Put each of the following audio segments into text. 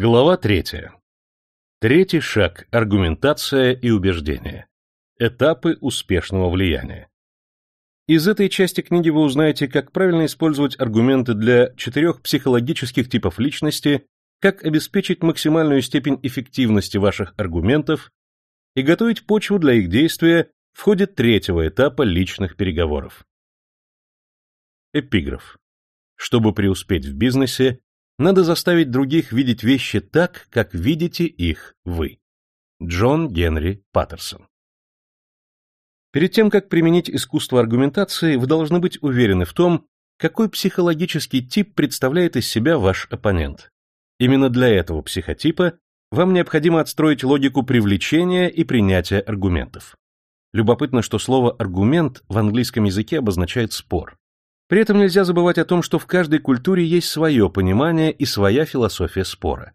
Глава третья. Третий шаг – аргументация и убеждение. Этапы успешного влияния. Из этой части книги вы узнаете, как правильно использовать аргументы для четырех психологических типов личности, как обеспечить максимальную степень эффективности ваших аргументов и готовить почву для их действия в ходе третьего этапа личных переговоров. Эпиграф. Чтобы преуспеть в бизнесе, надо заставить других видеть вещи так, как видите их вы. Джон Генри Паттерсон Перед тем, как применить искусство аргументации, вы должны быть уверены в том, какой психологический тип представляет из себя ваш оппонент. Именно для этого психотипа вам необходимо отстроить логику привлечения и принятия аргументов. Любопытно, что слово «аргумент» в английском языке обозначает спор. При этом нельзя забывать о том, что в каждой культуре есть свое понимание и своя философия спора.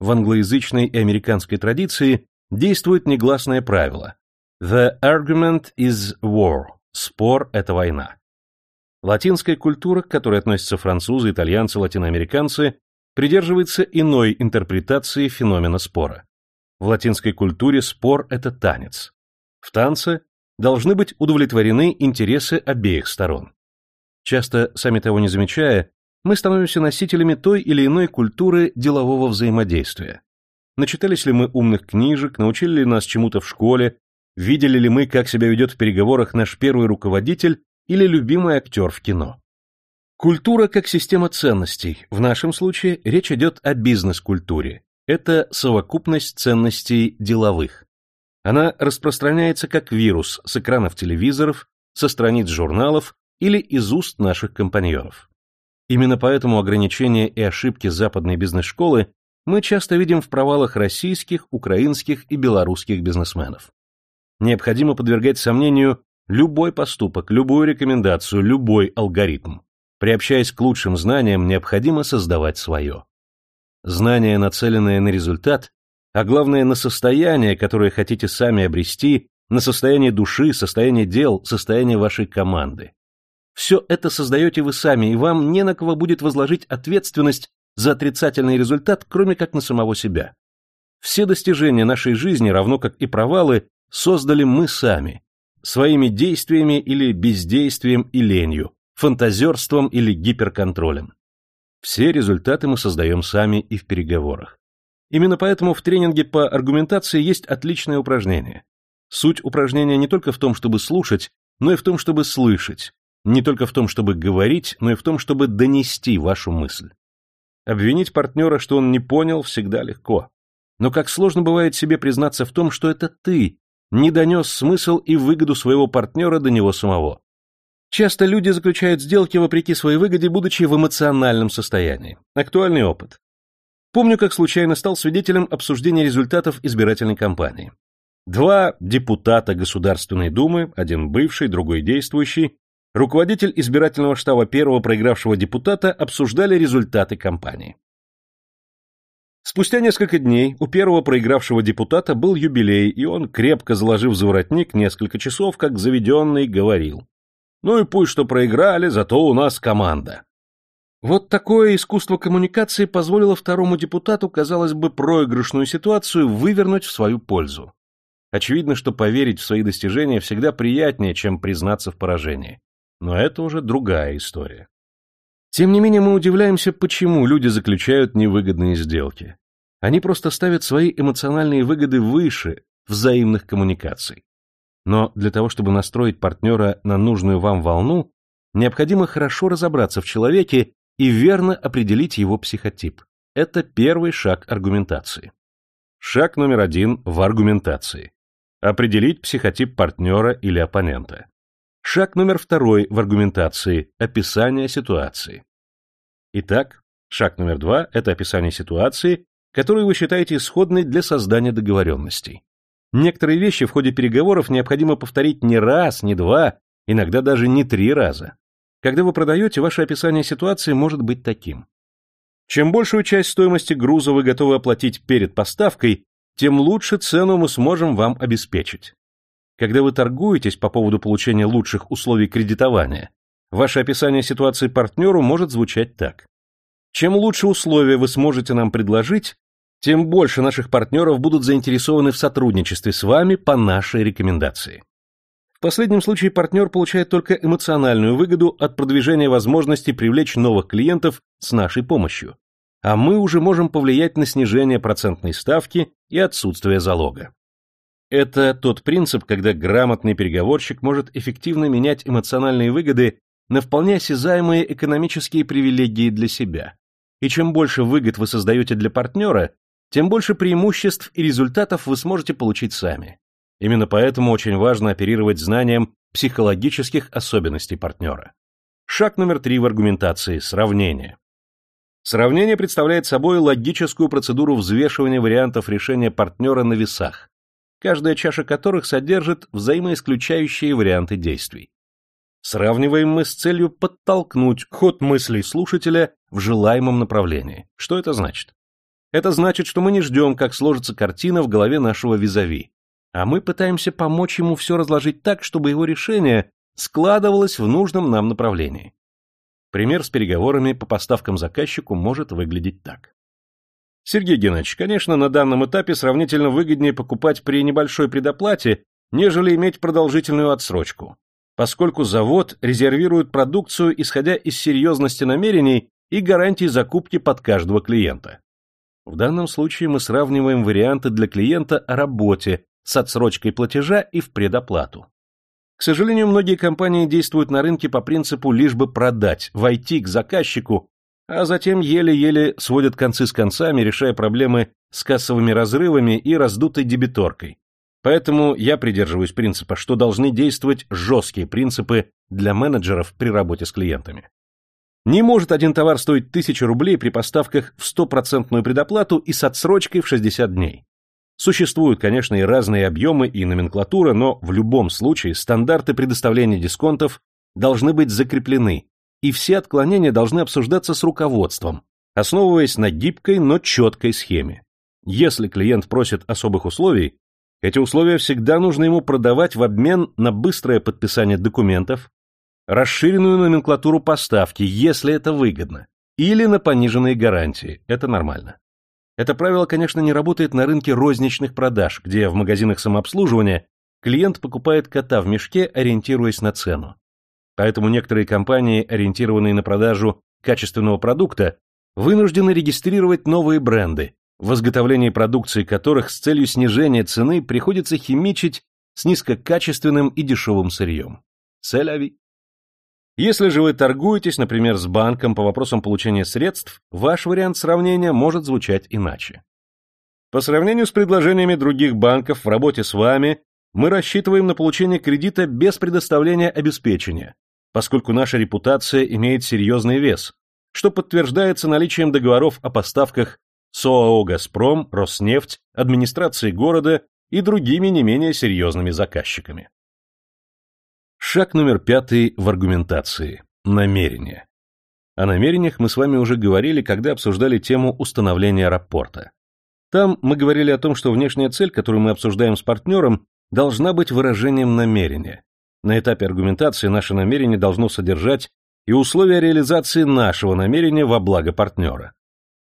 В англоязычной и американской традиции действует негласное правило «The argument is war» – спор – это война. Латинская культура, к которой относятся французы, итальянцы, латиноамериканцы, придерживается иной интерпретации феномена спора. В латинской культуре спор – это танец. В танце должны быть удовлетворены интересы обеих сторон. Часто, сами того не замечая, мы становимся носителями той или иной культуры делового взаимодействия. Начитались ли мы умных книжек, научили ли нас чему-то в школе, видели ли мы, как себя ведет в переговорах наш первый руководитель или любимый актер в кино. Культура как система ценностей. В нашем случае речь идет о бизнес-культуре. Это совокупность ценностей деловых. Она распространяется как вирус с экранов телевизоров, со страниц журналов или из уст наших компаньонов. Именно поэтому ограничения и ошибки западной бизнес-школы мы часто видим в провалах российских, украинских и белорусских бизнесменов. Необходимо подвергать сомнению любой поступок, любую рекомендацию, любой алгоритм. Приобщаясь к лучшим знаниям, необходимо создавать свое. Знание, нацеленное на результат, а главное на состояние, которое хотите сами обрести, на состояние души, состояние дел, состояние вашей команды. Все это создаете вы сами, и вам не на кого будет возложить ответственность за отрицательный результат, кроме как на самого себя. Все достижения нашей жизни, равно как и провалы, создали мы сами, своими действиями или бездействием и ленью, фантазерством или гиперконтролем. Все результаты мы создаем сами и в переговорах. Именно поэтому в тренинге по аргументации есть отличное упражнение. Суть упражнения не только в том, чтобы слушать, но и в том, чтобы слышать, не только в том, чтобы говорить, но и в том, чтобы донести вашу мысль. Обвинить партнера, что он не понял, всегда легко. Но как сложно бывает себе признаться в том, что это ты не донес смысл и выгоду своего партнера до него самого. Часто люди заключают сделки вопреки своей выгоде, будучи в эмоциональном состоянии. Актуальный опыт. Помню, как случайно стал свидетелем обсуждения результатов избирательной кампании. Два депутата Государственной Думы, один бывший, другой действующий, руководитель избирательного штаба первого проигравшего депутата обсуждали результаты кампании. Спустя несколько дней у первого проигравшего депутата был юбилей, и он, крепко заложив за несколько часов, как заведенный, говорил. «Ну и пусть что проиграли, зато у нас команда». Вот такое искусство коммуникации позволило второму депутату, казалось бы, проигрышную ситуацию вывернуть в свою пользу. Очевидно, что поверить в свои достижения всегда приятнее, чем признаться в поражении. Но это уже другая история. Тем не менее, мы удивляемся, почему люди заключают невыгодные сделки. Они просто ставят свои эмоциональные выгоды выше взаимных коммуникаций. Но для того, чтобы настроить партнера на нужную вам волну, необходимо хорошо разобраться в человеке и верно определить его психотип. Это первый шаг аргументации. Шаг номер один в аргументации. Определить психотип партнера или оппонента. Шаг номер второй в аргументации – описание ситуации. Итак, шаг номер два – это описание ситуации, которую вы считаете исходной для создания договоренностей. Некоторые вещи в ходе переговоров необходимо повторить не раз, не два, иногда даже не три раза. Когда вы продаете, ваше описание ситуации может быть таким. Чем большую часть стоимости груза вы готовы оплатить перед поставкой, тем лучше цену мы сможем вам обеспечить. Когда вы торгуетесь по поводу получения лучших условий кредитования, ваше описание ситуации партнеру может звучать так. Чем лучше условия вы сможете нам предложить, тем больше наших партнеров будут заинтересованы в сотрудничестве с вами по нашей рекомендации. В последнем случае партнер получает только эмоциональную выгоду от продвижения возможности привлечь новых клиентов с нашей помощью, а мы уже можем повлиять на снижение процентной ставки и отсутствие залога. Это тот принцип, когда грамотный переговорщик может эффективно менять эмоциональные выгоды на вполне осязаемые экономические привилегии для себя. И чем больше выгод вы создаете для партнера, тем больше преимуществ и результатов вы сможете получить сами. Именно поэтому очень важно оперировать знанием психологических особенностей партнера. Шаг номер три в аргументации – сравнение. Сравнение представляет собой логическую процедуру взвешивания вариантов решения партнера на весах, каждая чаша которых содержит взаимоисключающие варианты действий. Сравниваем мы с целью подтолкнуть ход мыслей слушателя в желаемом направлении. Что это значит? Это значит, что мы не ждем, как сложится картина в голове нашего визави, а мы пытаемся помочь ему все разложить так, чтобы его решение складывалось в нужном нам направлении. Пример с переговорами по поставкам заказчику может выглядеть так. Сергей Геннадьевич, конечно, на данном этапе сравнительно выгоднее покупать при небольшой предоплате, нежели иметь продолжительную отсрочку, поскольку завод резервирует продукцию, исходя из серьезности намерений и гарантий закупки под каждого клиента. В данном случае мы сравниваем варианты для клиента о работе с отсрочкой платежа и в предоплату. К сожалению, многие компании действуют на рынке по принципу лишь бы продать, войти к заказчику, а затем еле-еле сводят концы с концами, решая проблемы с кассовыми разрывами и раздутой дебиторкой. Поэтому я придерживаюсь принципа, что должны действовать жесткие принципы для менеджеров при работе с клиентами. Не может один товар стоить 1000 рублей при поставках в стопроцентную предоплату и с отсрочкой в 60 дней. Существуют, конечно, и разные объемы и номенклатура, но в любом случае стандарты предоставления дисконтов должны быть закреплены, и все отклонения должны обсуждаться с руководством, основываясь на гибкой, но четкой схеме. Если клиент просит особых условий, эти условия всегда нужно ему продавать в обмен на быстрое подписание документов, расширенную номенклатуру поставки, если это выгодно, или на пониженные гарантии, это нормально. Это правило, конечно, не работает на рынке розничных продаж, где в магазинах самообслуживания клиент покупает кота в мешке, ориентируясь на цену. Поэтому некоторые компании, ориентированные на продажу качественного продукта, вынуждены регистрировать новые бренды, в изготовлении продукции которых с целью снижения цены приходится химичить с низкокачественным и дешевым сырьем. Цель если же вы торгуетесь, например, с банком по вопросам получения средств, ваш вариант сравнения может звучать иначе. По сравнению с предложениями других банков в работе с вами, мы рассчитываем на получение кредита без предоставления обеспечения, поскольку наша репутация имеет серьезный вес, что подтверждается наличием договоров о поставках с ОАО «Газпром», «Роснефть», администрацией города и другими не менее серьезными заказчиками. Шаг номер пятый в аргументации. Намерение. О намерениях мы с вами уже говорили, когда обсуждали тему установления рапорта. Там мы говорили о том, что внешняя цель, которую мы обсуждаем с партнером, должна быть выражением намерения. На этапе аргументации наше намерение должно содержать и условия реализации нашего намерения во благо партнера.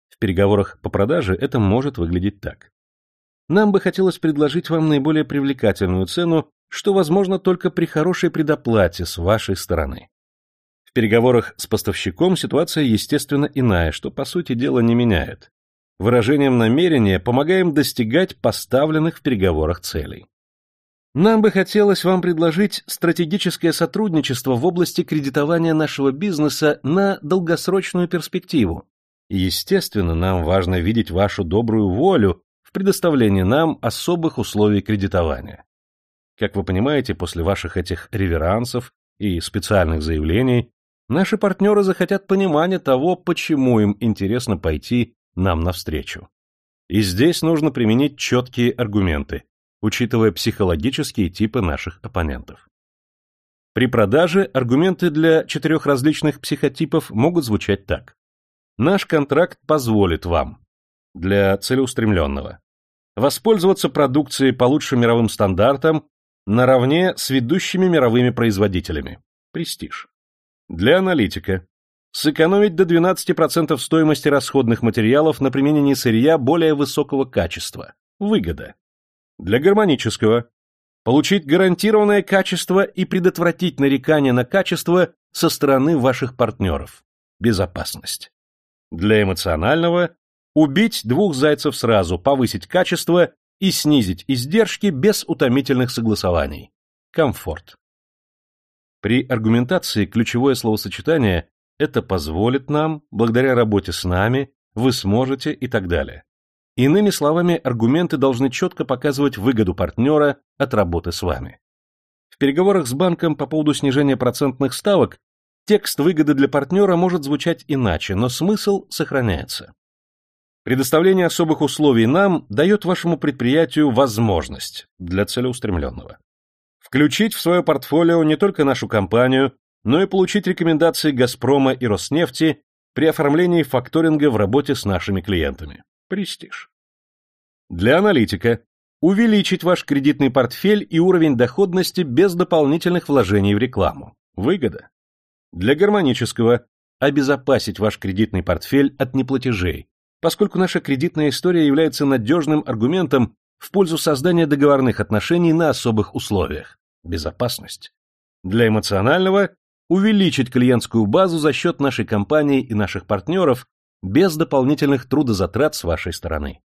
В переговорах по продаже это может выглядеть так. Нам бы хотелось предложить вам наиболее привлекательную цену что возможно только при хорошей предоплате с вашей стороны. В переговорах с поставщиком ситуация, естественно, иная, что, по сути дела, не меняет. Выражением намерения помогаем достигать поставленных в переговорах целей. Нам бы хотелось вам предложить стратегическое сотрудничество в области кредитования нашего бизнеса на долгосрочную перспективу. естественно, нам важно видеть вашу добрую волю в предоставлении нам особых условий кредитования. Как вы понимаете, после ваших этих реверансов и специальных заявлений, наши партнеры захотят понимания того, почему им интересно пойти нам навстречу. И здесь нужно применить четкие аргументы, учитывая психологические типы наших оппонентов. При продаже аргументы для четырех различных психотипов могут звучать так. Наш контракт позволит вам, для целеустремленного, воспользоваться продукцией по лучшим мировым стандартам наравне с ведущими мировыми производителями. Престиж. Для аналитика. сэкономить до 12% стоимости расходных материалов на применении сырья более высокого качества. Выгода. Для гармонического. Получить гарантированное качество и предотвратить нарекания на качество со стороны ваших партнеров. Безопасность. Для эмоционального. Убить двух зайцев сразу, повысить качество и снизить издержки без утомительных согласований. Комфорт. При аргументации ключевое словосочетание «это позволит нам», «благодаря работе с нами», «вы сможете» и так далее. Иными словами, аргументы должны четко показывать выгоду партнера от работы с вами. В переговорах с банком по поводу снижения процентных ставок текст выгоды для партнера может звучать иначе, но смысл сохраняется. Предоставление особых условий нам дает вашему предприятию возможность для целеустремленного. Включить в свое портфолио не только нашу компанию, но и получить рекомендации «Газпрома» и «Роснефти» при оформлении факторинга в работе с нашими клиентами. Престиж. Для аналитика. Увеличить ваш кредитный портфель и уровень доходности без дополнительных вложений в рекламу. Выгода. Для гармонического. Обезопасить ваш кредитный портфель от неплатежей, поскольку наша кредитная история является надежным аргументом в пользу создания договорных отношений на особых условиях. Безопасность. Для эмоционального – увеличить клиентскую базу за счет нашей компании и наших партнеров без дополнительных трудозатрат с вашей стороны.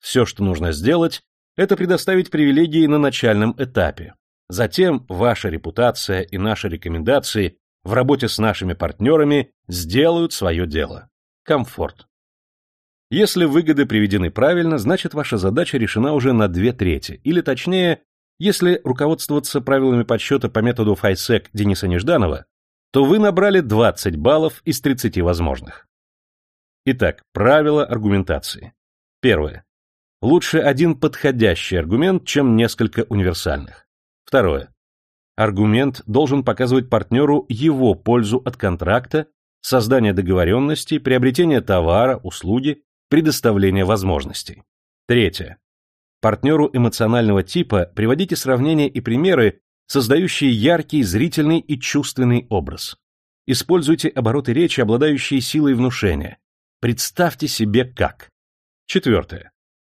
Все, что нужно сделать, это предоставить привилегии на начальном этапе. Затем ваша репутация и наши рекомендации в работе с нашими партнерами сделают свое дело. Комфорт. Если выгоды приведены правильно, значит ваша задача решена уже на две трети, или точнее, если руководствоваться правилами подсчета по методу FISEC Дениса Нежданова, то вы набрали 20 баллов из 30 возможных. Итак, правила аргументации. Первое. Лучше один подходящий аргумент, чем несколько универсальных. Второе. Аргумент должен показывать партнеру его пользу от контракта, создания договоренности, приобретения товара, услуги предоставления возможностей. Третье. Партнеру эмоционального типа приводите сравнения и примеры, создающие яркий зрительный и чувственный образ. Используйте обороты речи, обладающие силой внушения. Представьте себе как. Четвертое.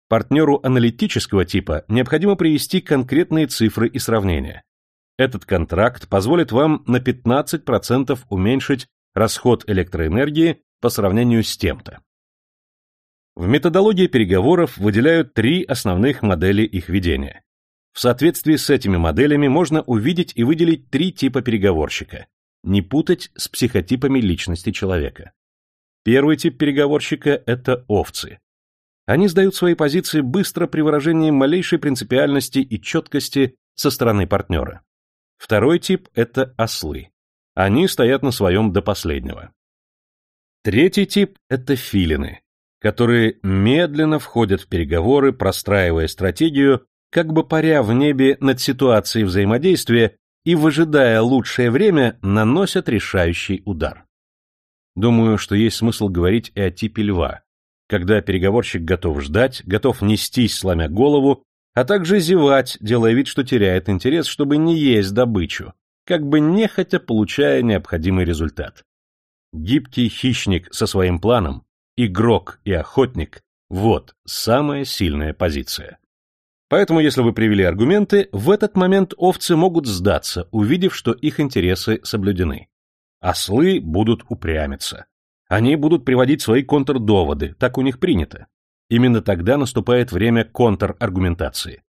Партнеру аналитического типа необходимо привести конкретные цифры и сравнения. Этот контракт позволит вам на 15% уменьшить расход электроэнергии по сравнению с тем-то. В методологии переговоров выделяют три основных модели их ведения. В соответствии с этими моделями можно увидеть и выделить три типа переговорщика, не путать с психотипами личности человека. Первый тип переговорщика – это овцы. Они сдают свои позиции быстро при выражении малейшей принципиальности и четкости со стороны партнера. Второй тип – это ослы. Они стоят на своем до последнего. Третий тип – это филины которые медленно входят в переговоры, простраивая стратегию, как бы паря в небе над ситуацией взаимодействия и, выжидая лучшее время, наносят решающий удар. Думаю, что есть смысл говорить и о типе льва, когда переговорщик готов ждать, готов нестись, сломя голову, а также зевать, делая вид, что теряет интерес, чтобы не есть добычу, как бы нехотя получая необходимый результат. Гибкий хищник со своим планом игрок и охотник – вот самая сильная позиция. Поэтому, если вы привели аргументы, в этот момент овцы могут сдаться, увидев, что их интересы соблюдены. Ослы будут упрямиться. Они будут приводить свои контрдоводы, так у них принято. Именно тогда наступает время контраргументации.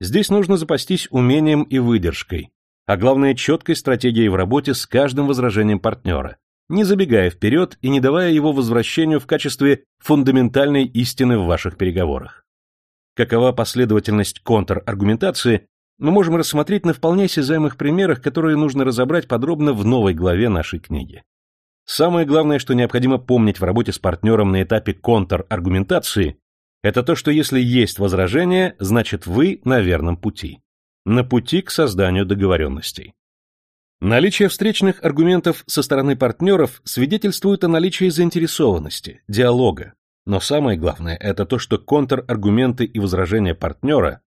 Здесь нужно запастись умением и выдержкой, а главное четкой стратегией в работе с каждым возражением партнера, не забегая вперед и не давая его возвращению в качестве фундаментальной истины в ваших переговорах. Какова последовательность контраргументации, мы можем рассмотреть на вполне осязаемых примерах, которые нужно разобрать подробно в новой главе нашей книги. Самое главное, что необходимо помнить в работе с партнером на этапе контраргументации, это то, что если есть возражение, значит вы на верном пути. На пути к созданию договоренностей. Наличие встречных аргументов со стороны партнеров свидетельствует о наличии заинтересованности, диалога. Но самое главное – это то, что контраргументы и возражения партнера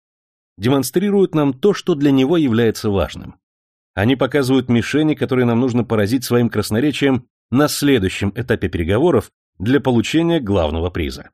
демонстрируют нам то, что для него является важным. Они показывают мишени, которые нам нужно поразить своим красноречием на следующем этапе переговоров для получения главного приза.